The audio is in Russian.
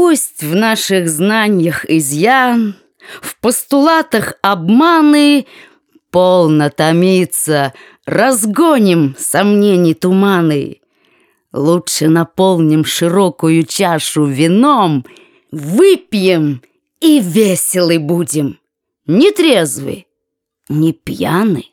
Пусть в наших знаниях изъян, В постулатах обманы, Полно томиться, разгоним сомнений туманы. Лучше наполним широкую чашу вином, Выпьем и веселы будем, не трезвы, не пьяны.